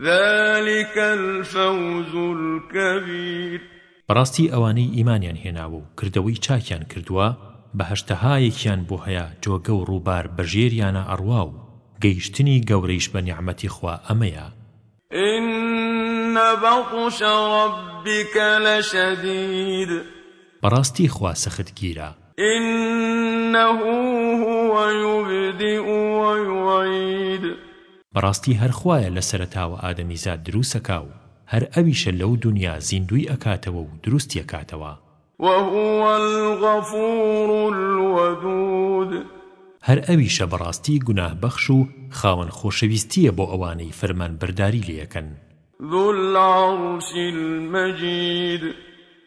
ذلک الفوز الکبیر. بەڕاستی ئەوانەی ئیمانیان هێناوە و کردەوەی چاکیان کردووە بەهەشتەهایەکیان بۆ هەیە جۆگە و ڕووبار بەژێریانا ئەڕوا و گەیشتنی گەورەیش بە نیعمەتی خوا ئەمەیە. ان بطش ربک لشدید. بەڕاستی خوا سەخت گیرە. انه هو یبدیء و یعید. بەڕاستی هەر خوایە لە سەرەتاوە ئادەمیزاد دروسەکا و هەر ئەویشە لەو دونیا زیندووی ئەکاتەوە و دروستی ئەکاتەوە. وهو الغفور الودود. هەر ئەویشە بەڕاستی گوناه بەخش و خاوەن خۆشەویستیە بۆ ئەوانەی فەرمانبەرداری لێ ئەکەن. ذو العرش المجید.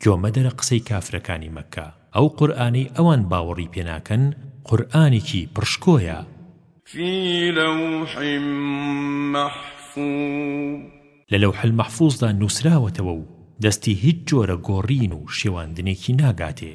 تۆ مەدەرە قسەی کافرەکانی مەککە ئەو قورئانەی ئەوان باوەڕی پێ ناکەن قورئانێکی پڕشکۆیە. فی لوح محفوظ. لە لوح المحفوظدا نووسراوەتەوە و دەستی هیچ جۆرە گۆڕین و شێواندنێکی ناگاتێ.